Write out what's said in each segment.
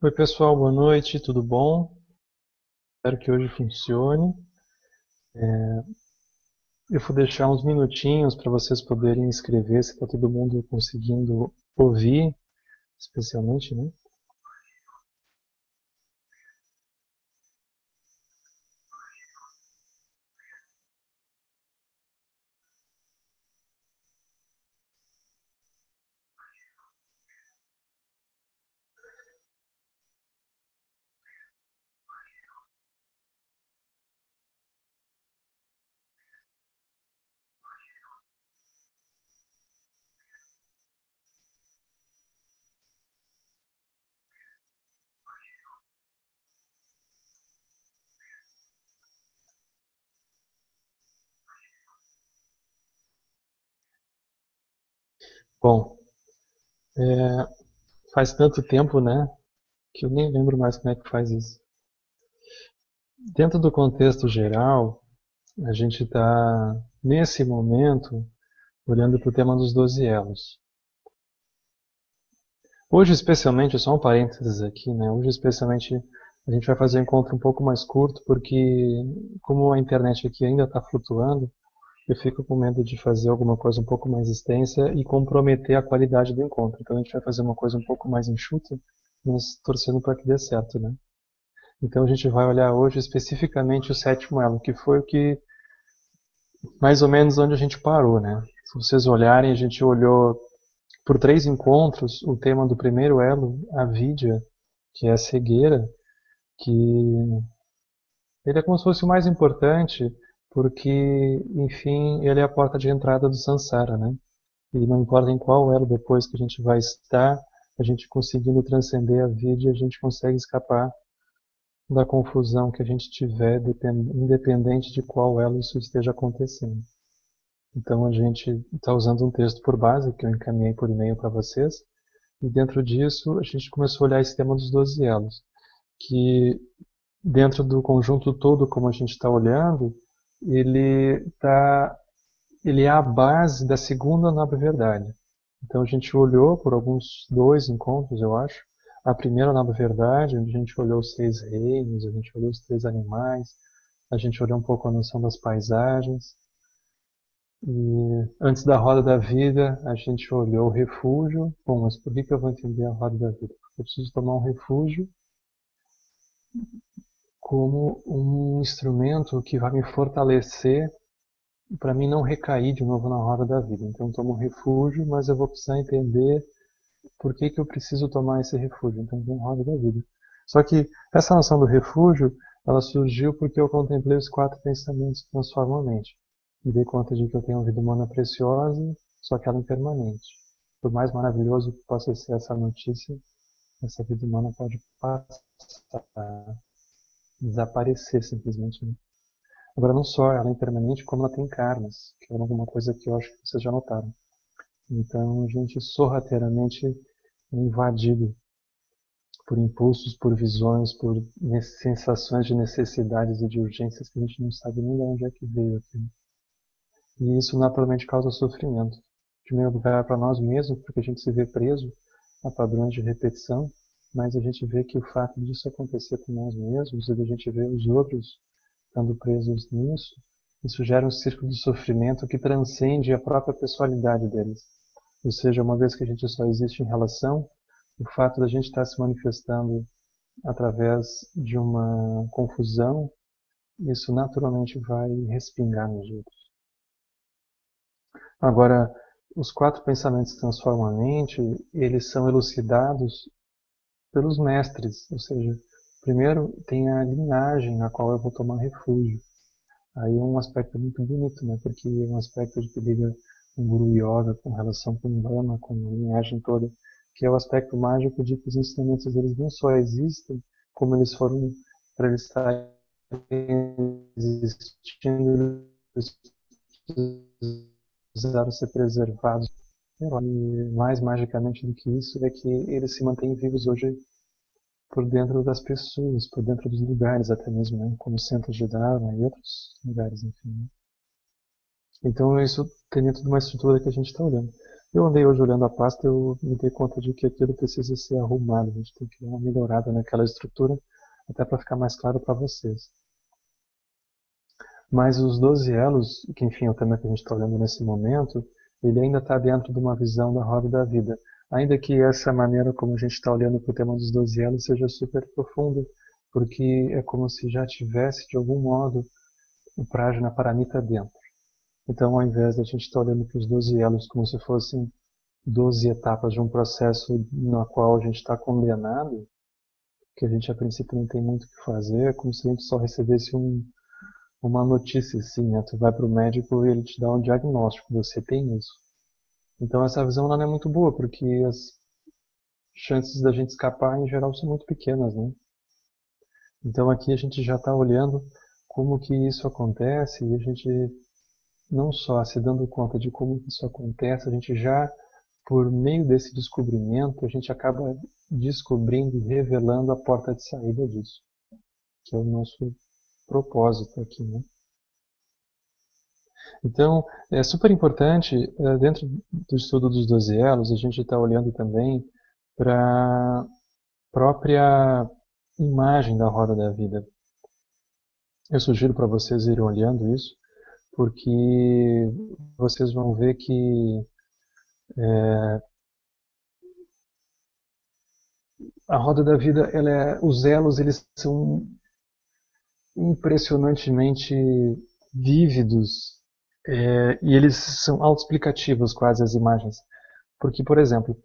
Oi pessoal, boa noite, tudo bom? Espero que hoje funcione. É, eu vou deixar uns minutinhos para vocês poderem escrever se está todo mundo conseguindo ouvir, especialmente, né? Bom, é, faz tanto tempo, né, que eu nem lembro mais como é que faz isso. Dentro do contexto geral, a gente está, nesse momento, olhando para o tema dos 12 elos. Hoje, especialmente, só um parênteses aqui, né? Hoje, especialmente, a gente vai fazer um encontro um pouco mais curto, porque, como a internet aqui ainda está flutuando, eu fico com medo de fazer alguma coisa um pouco mais extensa e comprometer a qualidade do encontro. Então, a gente vai fazer uma coisa um pouco mais enxuta, mas torcendo para que dê certo, né? Então, a gente vai olhar hoje especificamente o sétimo elo, que foi o que mais ou menos onde a gente parou, né? Se vocês olharem, a gente olhou por três encontros o tema do primeiro elo, a vidya, que é a cegueira, que ele é como se fosse o mais importante, porque, enfim, ele é a porta de entrada do samsara, né? E não importa em qual elo depois que a gente vai estar, a gente conseguindo transcender a vidya, a gente consegue escapar da confusão que a gente tiver, independente de qual elo isso esteja acontecendo. Então a gente está usando um texto por base, que eu encaminhei por e-mail para vocês, e dentro disso a gente começou a olhar esse tema dos 12 elos, que dentro do conjunto todo, como a gente está olhando, ele, tá, ele é a base da segunda nova verdade. Então a gente olhou por alguns dois encontros, eu acho, a primeira nova verdade, onde a gente olhou os seis reinos, a gente olhou os três animais, a gente olhou um pouco a noção das paisagens. E antes da roda da vida, a gente olhou o refúgio. Bom, mas por que, que eu vou entender a roda da vida? Porque eu preciso tomar um refúgio como um instrumento que vai me fortalecer para mim não recair de novo na roda da vida. Então tomo um refúgio, mas eu vou precisar entender por que, que eu preciso tomar esse refúgio? Então vem roda da vida. Só que essa noção do refúgio, ela surgiu porque eu contemplei os quatro pensamentos que transformam a mente. Me dei conta de que eu tenho uma vida humana preciosa, só que ela é impermanente. Por mais maravilhoso que possa ser essa notícia, essa vida humana pode passar, desaparecer simplesmente. Né? Agora, não só ela é impermanente, como ela tem karmas, que é alguma coisa que eu acho que vocês já notaram. Então, a gente sorrateiramente é invadido por impulsos, por visões, por sensações de necessidades e de urgências que a gente não sabe nem de onde é que veio aqui. E isso naturalmente causa sofrimento. De primeiro lugar para nós mesmos, porque a gente se vê preso a padrões de repetição, mas a gente vê que o fato disso acontecer com nós mesmos e a gente ver os outros estando presos nisso, isso gera um círculo de sofrimento que transcende a própria pessoalidade deles. Ou seja, uma vez que a gente só existe em relação, o fato da gente estar se manifestando através de uma confusão, isso naturalmente vai respingar nos outros. Agora, os quatro pensamentos que transformam a mente, eles são elucidados pelos mestres, ou seja, primeiro tem a linhagem na qual eu vou tomar refúgio. Aí é um aspecto muito bonito, né? Porque é um aspecto de que liga com Guru Yoga, com relação com o Brahma, com a linhagem toda, que é o aspecto mágico de que os ensinamentos eles não só existem, como eles foram para eles estarem existindo, precisaram ser preservados. E mais magicamente do que isso é que eles se mantêm vivos hoje por dentro das pessoas, por dentro dos lugares até mesmo, né? como centros de Dharma e outros lugares, enfim. Né? Então isso tem dentro de uma estrutura que a gente está olhando. Eu andei hoje olhando a pasta e eu me dei conta de que aquilo precisa ser arrumado. A gente tem que dar uma melhorada naquela estrutura, até para ficar mais claro para vocês. Mas os 12 elos, que enfim é o tema que a gente está olhando nesse momento, ele ainda está dentro de uma visão da roda da vida. Ainda que essa maneira como a gente está olhando para o tema dos 12 elos seja super profunda, porque é como se já tivesse, de algum modo, o Prajna Paramita dentro. Então, ao invés de a gente estar olhando para os 12 elos como se fossem 12 etapas de um processo na qual a gente está condenado, que a gente a princípio não tem muito o que fazer, é como se a gente só recebesse um, uma notícia assim, né? Tu vai para o médico e ele te dá um diagnóstico, você tem isso. Então essa visão não é muito boa, porque as chances da gente escapar em geral são muito pequenas, né? Então aqui a gente já está olhando como que isso acontece e a gente não só se dando conta de como isso acontece, a gente já, por meio desse descobrimento, a gente acaba descobrindo e revelando a porta de saída disso, que é o nosso propósito aqui, né? Então, é super importante, é, dentro do estudo dos 12 elos, a gente está olhando também para a própria imagem da roda da vida. Eu sugiro para vocês irem olhando isso, porque vocês vão ver que é, a roda da vida, ela é, os elos eles são impressionantemente vívidos é, e eles são autoexplicativos quase as imagens. Porque, por exemplo,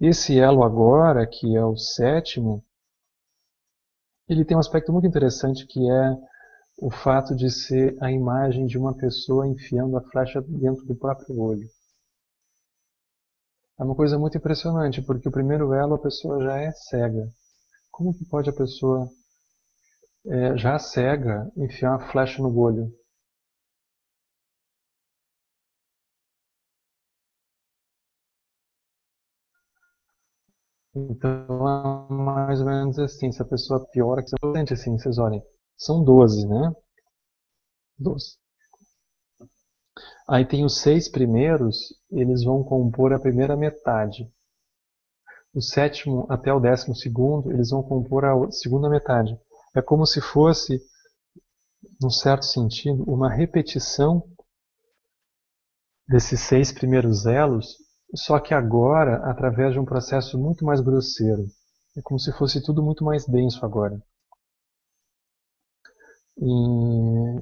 esse elo agora, que é o sétimo, ele tem um aspecto muito interessante que é o fato de ser a imagem de uma pessoa enfiando a flecha dentro do próprio olho. É uma coisa muito impressionante, porque o primeiro elo a pessoa já é cega. Como que pode a pessoa é, já cega enfiar uma flecha no olho? Então é mais ou menos assim, se a pessoa piora, que você assim, vocês olhem, são 12, né? 12. Aí tem os seis primeiros, eles vão compor a primeira metade. O sétimo até o décimo segundo, eles vão compor a segunda metade. É como se fosse, num certo sentido, uma repetição desses seis primeiros elos, só que agora através de um processo muito mais grosseiro. É como se fosse tudo muito mais denso agora. E,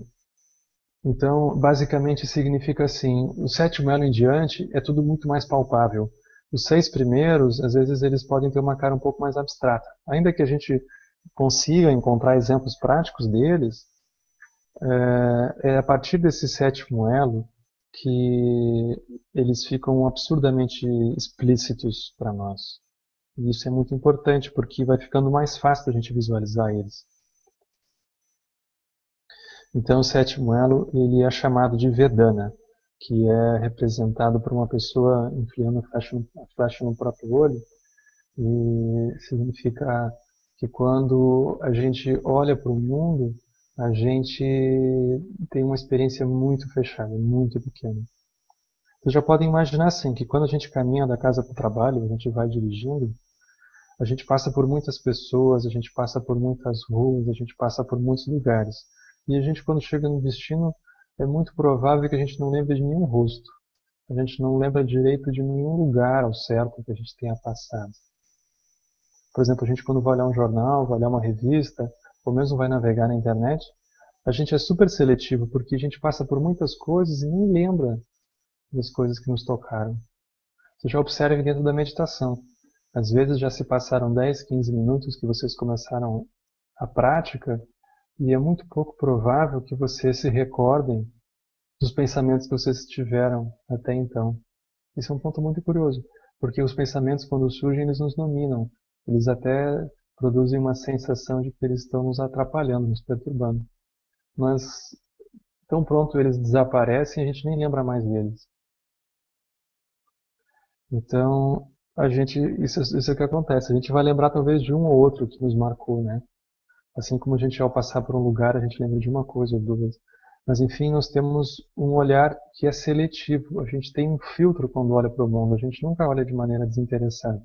então, basicamente significa assim, o sétimo elo em diante é tudo muito mais palpável. Os seis primeiros, às vezes, eles podem ter uma cara um pouco mais abstrata. Ainda que a gente consiga encontrar exemplos práticos deles, é, é a partir desse sétimo elo que eles ficam absurdamente explícitos para nós. E isso é muito importante porque vai ficando mais fácil a gente visualizar eles. Então o sétimo elo ele é chamado de Vedana, que é representado por uma pessoa enfiando a flecha, a flecha no próprio olho e significa que quando a gente olha para o mundo, a gente tem uma experiência muito fechada, muito pequena. Vocês já podem imaginar assim, que quando a gente caminha da casa para o trabalho, a gente vai dirigindo, a gente passa por muitas pessoas, a gente passa por muitas ruas, a gente passa por muitos lugares. E a gente, quando chega no destino, é muito provável que a gente não lembre de nenhum rosto. A gente não lembra direito de nenhum lugar ao certo que a gente tenha passado. Por exemplo, a gente quando vai olhar um jornal, vai olhar uma revista, ou mesmo vai navegar na internet, a gente é super seletivo porque a gente passa por muitas coisas e nem lembra das coisas que nos tocaram. Você já observa dentro da meditação. Às vezes já se passaram 10, 15 minutos que vocês começaram a prática e é muito pouco provável que vocês se recordem dos pensamentos que vocês tiveram até então. Isso é um ponto muito curioso, porque os pensamentos, quando surgem, eles nos dominam. Eles até produzem uma sensação de que eles estão nos atrapalhando, nos perturbando. Mas tão pronto eles desaparecem, a gente nem lembra mais deles. Então, a gente, isso, isso é o que acontece. A gente vai lembrar talvez de um ou outro que nos marcou, né? Assim como a gente ao passar por um lugar, a gente lembra de uma coisa ou duas. Mas enfim, nós temos um olhar que é seletivo. A gente tem um filtro quando olha para o mundo. A gente nunca olha de maneira desinteressada.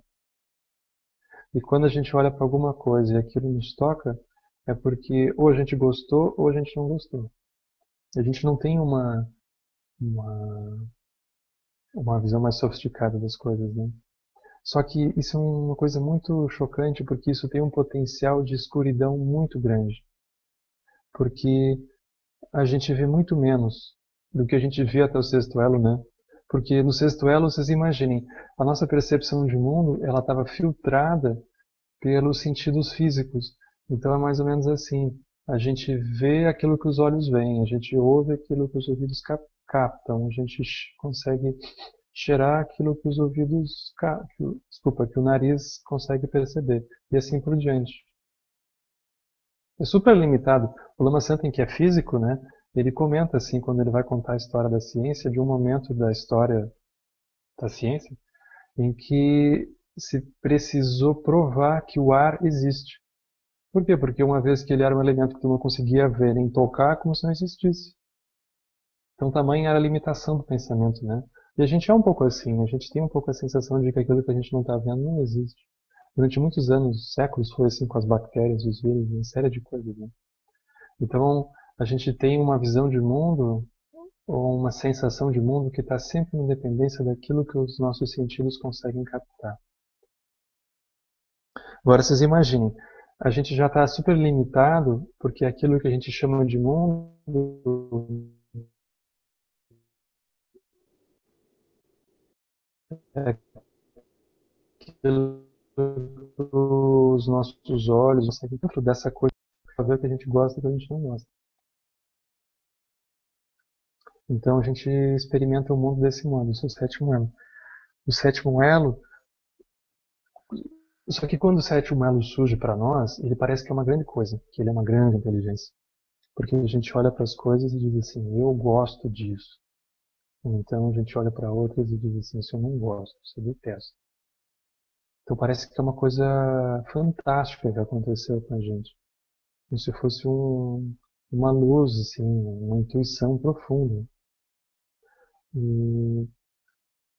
E quando a gente olha para alguma coisa e aquilo nos toca, é porque ou a gente gostou ou a gente não gostou. A gente não tem uma uma, uma visão mais sofisticada das coisas, né? Só que isso é uma coisa muito chocante porque isso tem um potencial de escuridão muito grande. Porque a gente vê muito menos do que a gente vê até o sexto elo, né? Porque no sexto elo, vocês imaginem, a nossa percepção de mundo, ela estava filtrada pelos sentidos físicos. Então é mais ou menos assim. A gente vê aquilo que os olhos veem, a gente ouve aquilo que os ouvidos captam, a gente consegue cheirar aquilo que os ouvidos, desculpa, que o nariz consegue perceber, e assim por diante. É super limitado. O Lama Santen, que é físico, né, ele comenta assim, quando ele vai contar a história da ciência, de um momento da história da ciência, em que se precisou provar que o ar existe. Por quê? Porque uma vez que ele era um elemento que tu não conseguia ver nem tocar, como se não existisse. Então, tamanho era a limitação do pensamento, né? E a gente é um pouco assim, a gente tem um pouco a sensação de que aquilo que a gente não está vendo não existe. Durante muitos anos, séculos, foi assim com as bactérias, os vírus, uma série de coisas. Né? Então, a gente tem uma visão de mundo ou uma sensação de mundo que está sempre em dependência daquilo que os nossos sentidos conseguem captar. Agora, vocês imaginem, a gente já está super limitado porque aquilo que a gente chama de mundo é aquilo os nossos olhos conseguem dentro dessa coisa ver o que a gente gosta e o que a gente não gosta. Então a gente experimenta o mundo desse modo, isso é o sétimo elo. O sétimo elo, só que quando o sétimo elo surge para nós, ele parece que é uma grande coisa, que ele é uma grande inteligência. Porque a gente olha para as coisas e diz assim, eu gosto disso. Então a gente olha para outras e diz assim, isso eu não gosto, isso eu detesto. Então parece que é uma coisa fantástica que aconteceu com a gente. Como se fosse um, uma luz, assim, uma intuição profunda. E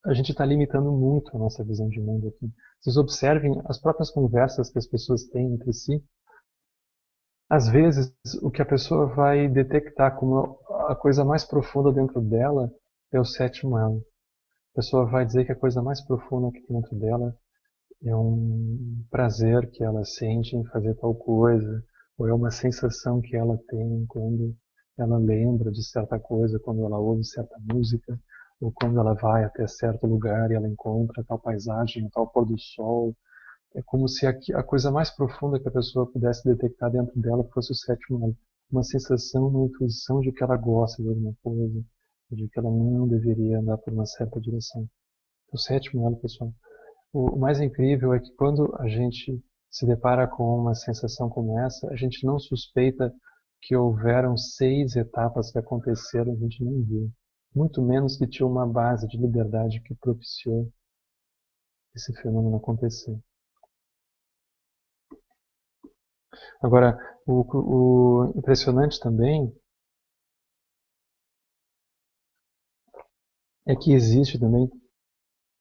a gente está limitando muito a nossa visão de mundo aqui. Vocês observem as próprias conversas que as pessoas têm entre si. Às vezes, o que a pessoa vai detectar como a coisa mais profunda dentro dela é o sétimo elo. A pessoa vai dizer que a coisa mais profunda que tem dentro dela é um prazer que ela sente em fazer tal coisa, ou é uma sensação que ela tem quando ela lembra de certa coisa, quando ela ouve certa música, ou quando ela vai até certo lugar e ela encontra tal paisagem, tal pôr do sol. É como se a, coisa mais profunda que a pessoa pudesse detectar dentro dela fosse o sétimo elo. Uma sensação, uma intuição de que ela gosta de alguma coisa, de que ela não deveria andar por uma certa direção. O sétimo elo, pessoal, o mais incrível é que quando a gente se depara com uma sensação como essa, a gente não suspeita que houveram seis etapas que aconteceram, a gente não viu. Muito menos que tinha uma base de liberdade que propiciou esse fenômeno acontecer. Agora, o, o impressionante também é que existe também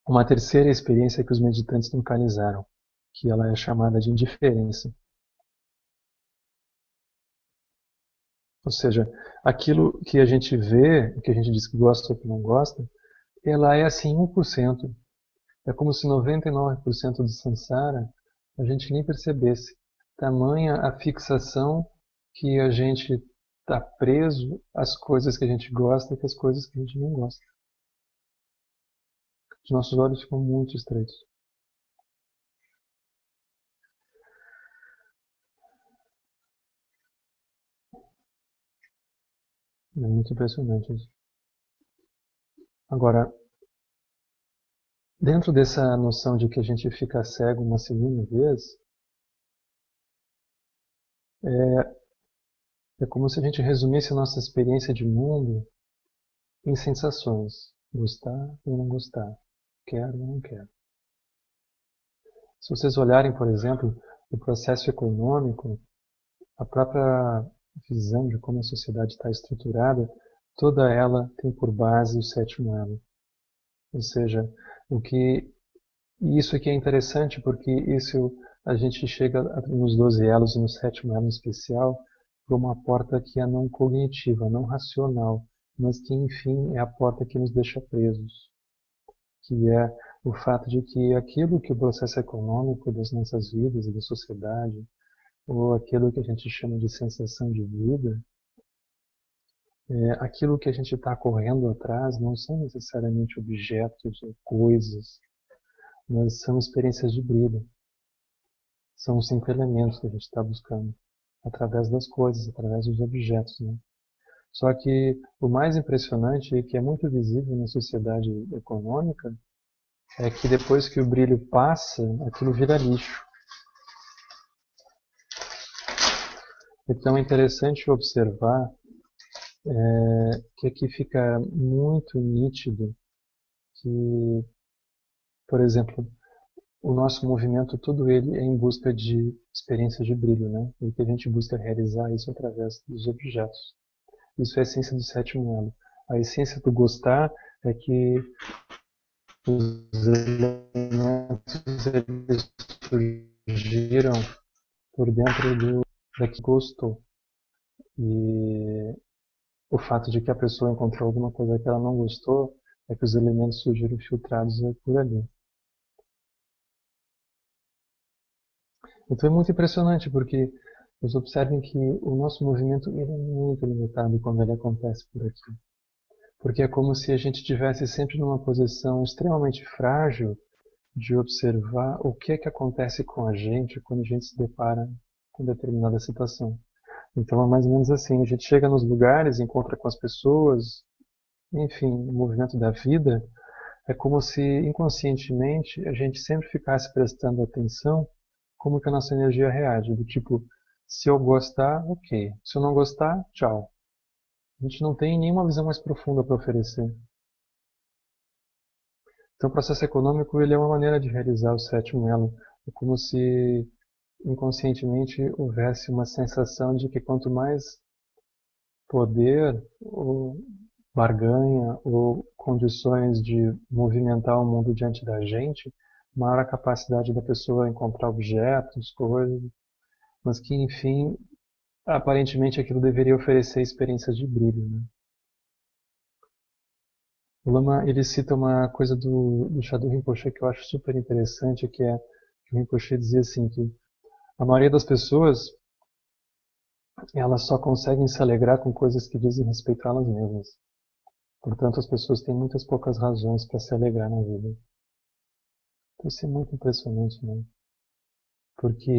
uma terceira experiência que os meditantes localizaram, que ela é chamada de indiferença. Ou seja, aquilo que a gente vê, que a gente diz que gosta ou que não gosta, ela é assim 1%. É como se 99% do samsara a gente nem percebesse. Tamanha a fixação que a gente está preso às coisas que a gente gosta e às coisas que a gente não gosta. Os nossos olhos ficam muito estreitos. É muito impressionante isso. Agora, dentro dessa noção de que a gente fica cego uma segunda vez, é, é como se a gente resumisse a nossa experiência de mundo em sensações. Gostar ou não gostar quero ou não quero. Se vocês olharem, por exemplo, o processo econômico, a própria visão de como a sociedade está estruturada, toda ela tem por base o sétimo elo. Ou seja, o que isso aqui é interessante porque isso a gente chega nos 12 elos e no sétimo elo especial por uma porta que é não cognitiva, não racional, mas que enfim é a porta que nos deixa presos, que é o fato de que aquilo que o processo econômico das nossas vidas e da sociedade, ou aquilo que a gente chama de sensação de vida, é, aquilo que a gente está correndo atrás não são necessariamente objetos ou coisas, mas são experiências de brilho. São os cinco elementos que a gente está buscando, através das coisas, através dos objetos. Né? Só que o mais impressionante e que é muito visível na sociedade econômica é que depois que o brilho passa, aquilo vira lixo. Então é interessante observar é, que aqui fica muito nítido que, por exemplo, o nosso movimento, tudo ele é em busca de experiências de brilho, né? E que a gente busca realizar isso através dos objetos. Isso é a essência do sétimo elo. A essência do gostar é que os elementos surgiram por dentro do da que gostou. E o fato de que a pessoa encontrou alguma coisa que ela não gostou é que os elementos surgiram filtrados por ali. Então é muito impressionante porque vocês observem que o nosso movimento ele é muito limitado quando ele acontece por aqui. Porque é como se a gente estivesse sempre numa posição extremamente frágil de observar o que é que acontece com a gente quando a gente se depara com determinada situação. Então é mais ou menos assim, a gente chega nos lugares, encontra com as pessoas, enfim, o movimento da vida é como se inconscientemente a gente sempre ficasse prestando atenção como que a nossa energia reage, do tipo, se eu gostar, ok, se eu não gostar, tchau. A gente não tem nenhuma visão mais profunda para oferecer. Então, o processo econômico ele é uma maneira de realizar o sétimo elo. É como se inconscientemente houvesse uma sensação de que quanto mais poder ou barganha ou condições de movimentar o mundo diante da gente, maior a capacidade da pessoa encontrar objetos, coisas, mas que enfim aparentemente aquilo deveria oferecer experiências de brilho. Né? O Lama ele cita uma coisa do, do Sadhu Rinpoche que eu acho super interessante, que é que o Rinpoche dizia assim que a maioria das pessoas elas só conseguem se alegrar com coisas que dizem respeito a elas mesmas. Portanto, as pessoas têm muitas poucas razões para se alegrar na vida. Isso é muito impressionante, né? Porque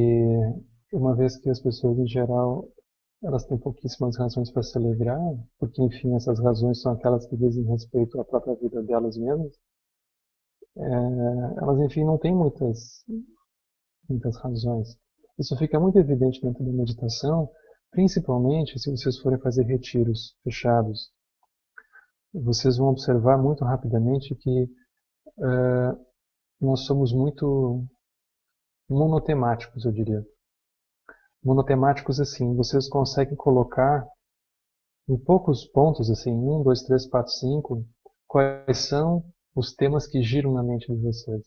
uma vez que as pessoas em geral elas têm pouquíssimas razões para se alegrar, porque enfim essas razões são aquelas que dizem respeito à própria vida delas mesmas. É, elas enfim não têm muitas muitas razões. Isso fica muito evidente dentro da meditação, principalmente se vocês forem fazer retiros fechados. Vocês vão observar muito rapidamente que é, nós somos muito monotemáticos, eu diria monotemáticos assim, vocês conseguem colocar em poucos pontos, assim, um, dois, três, quatro, cinco, quais são os temas que giram na mente de vocês.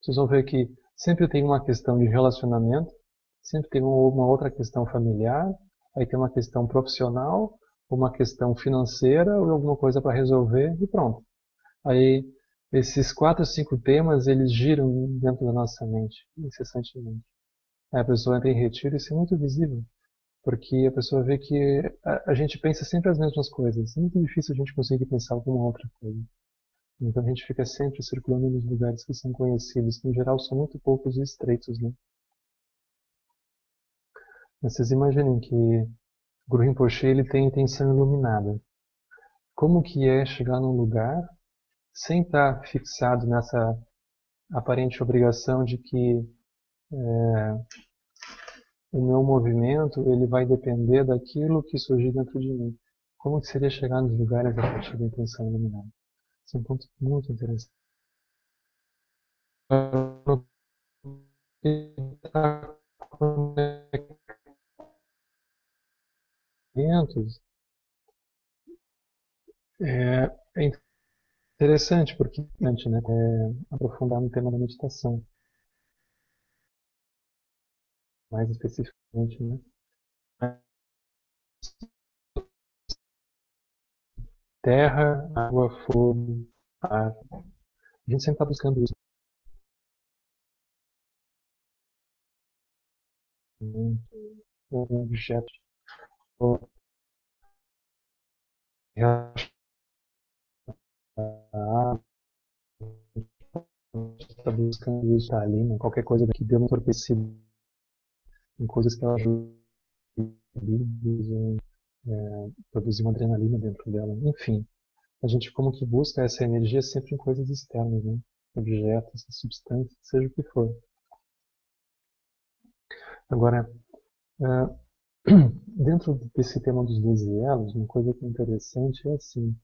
Vocês vão ver que sempre tem uma questão de relacionamento, sempre tem uma outra questão familiar, aí tem uma questão profissional, uma questão financeira ou alguma coisa para resolver e pronto. Aí esses quatro, cinco temas eles giram dentro da nossa mente incessantemente a pessoa entra em retiro, isso é muito visível, porque a pessoa vê que a, a, gente pensa sempre as mesmas coisas. É muito difícil a gente conseguir pensar alguma outra coisa. Então a gente fica sempre circulando nos lugares que são conhecidos, que em geral são muito poucos e estreitos, né? Vocês imaginem que Guru Rinpoche ele tem intenção iluminada. Como que é chegar num lugar sem estar fixado nessa aparente obrigação de que é, o meu movimento ele vai depender daquilo que surgir dentro de mim. Como que seria chegar nos lugares a partir da intenção iluminada? Esse é um ponto muito interessante. pensamentos, é, é interessante porque né, é aprofundar no tema da meditação. Mais especificamente, né? Terra, água, fogo, ar. A gente sempre está buscando isso. Um objeto. Está buscando isso ali, né? qualquer coisa que dê uma entorpecida em coisas que ela ajuda é, produzir uma adrenalina dentro dela. Enfim, a gente como que busca essa energia sempre em coisas externas, né? objetos, substâncias, seja o que for. Agora, uh, dentro desse tema dos 12 elos, uma coisa que é interessante é assim.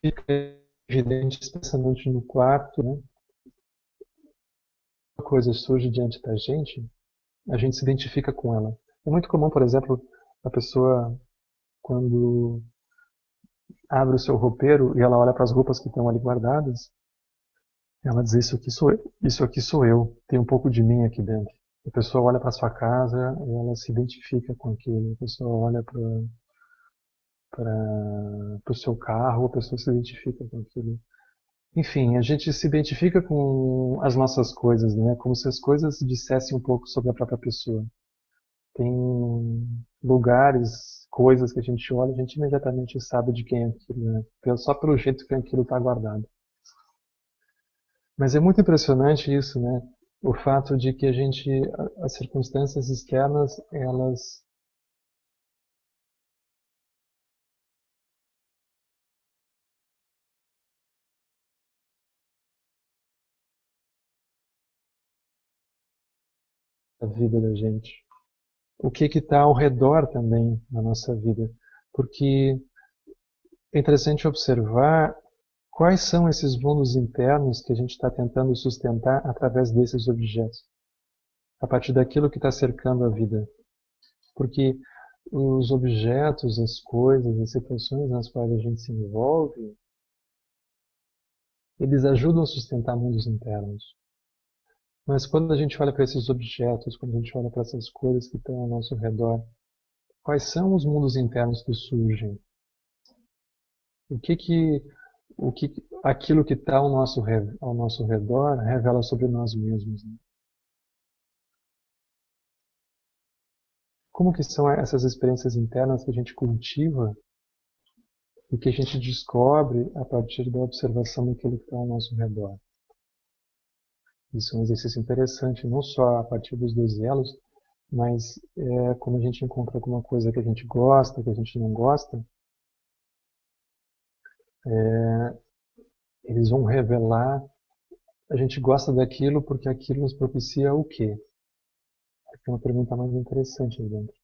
Fica evidente, especialmente no quarto, né? Uma coisa surge diante da gente, a gente se identifica com ela. É muito comum, por exemplo, a pessoa, quando abre o seu roupeiro e ela olha para as roupas que estão ali guardadas, ela diz: Isso aqui sou eu, isso aqui sou eu, tem um pouco de mim aqui dentro. A pessoa olha para sua casa ela se identifica com aquilo. A pessoa olha para o seu carro, a pessoa se identifica com aquilo. Enfim, a gente se identifica com as nossas coisas, né? Como se as coisas dissessem um pouco sobre a própria pessoa. Tem lugares, coisas que a gente olha, a gente imediatamente sabe de quem é aquilo, né? Só pelo jeito que aquilo está guardado. Mas é muito impressionante isso, né? O fato de que a gente, as circunstâncias externas, elas a vida da gente. O que está ao redor também na nossa vida. Porque é interessante observar quais são esses mundos internos que a gente está tentando sustentar através desses objetos. A partir daquilo que está cercando a vida. Porque os objetos, as coisas, as situações nas quais a gente se envolve, eles ajudam a sustentar mundos internos. Mas quando a gente olha para esses objetos, quando a gente olha para essas coisas que estão ao nosso redor, quais são os mundos internos que surgem? O que que, o que aquilo que está ao nosso, ao nosso redor revela sobre nós mesmos? Né? Como que são essas experiências internas que a gente cultiva e que a gente descobre a partir da observação daquilo que está ao nosso redor? Isso é um exercício interessante, não só a partir dos dois elos, mas é, quando a gente encontra alguma coisa que a gente gosta, que a gente não gosta, é, eles vão revelar a gente gosta daquilo porque aquilo nos propicia o quê? Aqui é uma pergunta mais interessante aí dentro.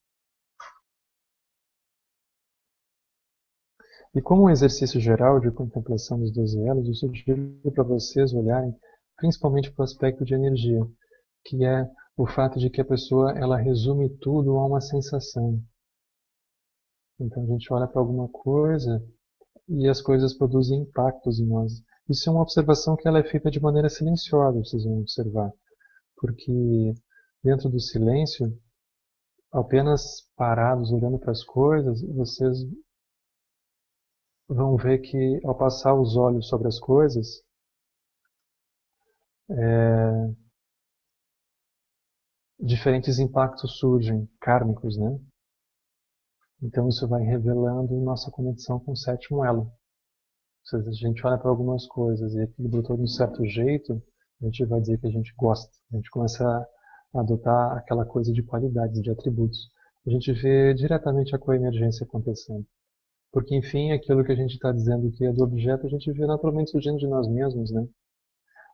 E como um exercício geral de contemplação dos 12 elos, eu sugiro para vocês olharem principalmente para o aspecto de energia, que é o fato de que a pessoa ela resume tudo a uma sensação. Então a gente olha para alguma coisa e as coisas produzem impactos em nós. Isso é uma observação que ela é feita de maneira silenciosa, vocês vão observar, porque dentro do silêncio, apenas parados olhando para as coisas, vocês vão ver que ao passar os olhos sobre as coisas, é, diferentes impactos surgem, kármicos, né? Então isso vai revelando nossa conexão com o sétimo elo. Se a gente olha para algumas coisas e equilibra todo de um certo jeito, a gente vai dizer que a gente gosta. A gente começa a adotar aquela coisa de qualidades, de atributos. A gente vê diretamente a coemergência acontecendo. Porque, enfim, aquilo que a gente está dizendo que é do objeto, a gente vê naturalmente surgindo de nós mesmos, né?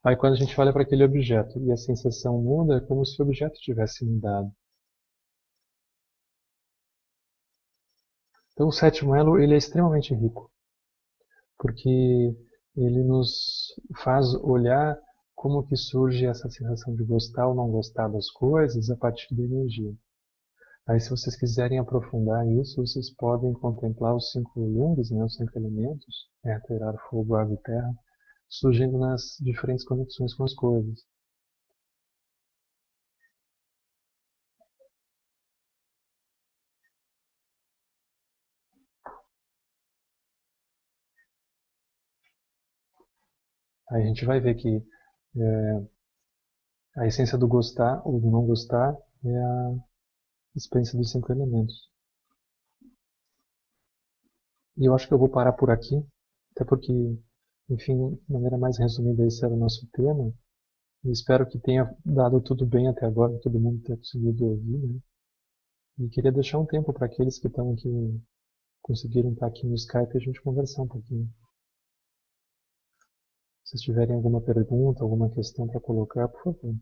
Aí quando a gente olha para aquele objeto e a sensação muda, é como se o objeto tivesse mudado. Então o sétimo elo ele é extremamente rico, porque ele nos faz olhar como que surge essa sensação de gostar ou não gostar das coisas a partir da energia. Aí, se vocês quiserem aprofundar isso, vocês podem contemplar os cinco lumes, né, os cinco elementos, né, terra, fogo, água e terra, surgindo nas diferentes conexões com as coisas. Aí a gente vai ver que é, a essência do gostar ou do não gostar é a experiência dos cinco elementos. E eu acho que eu vou parar por aqui, até porque, enfim, de maneira mais resumida, esse era o nosso tema. E espero que tenha dado tudo bem até agora, todo mundo tenha conseguido ouvir. Né? E queria deixar um tempo para aqueles que estão aqui, conseguiram estar aqui no Skype a gente conversar um pouquinho. Se tiverem alguma pergunta, alguma questão para colocar, por favor.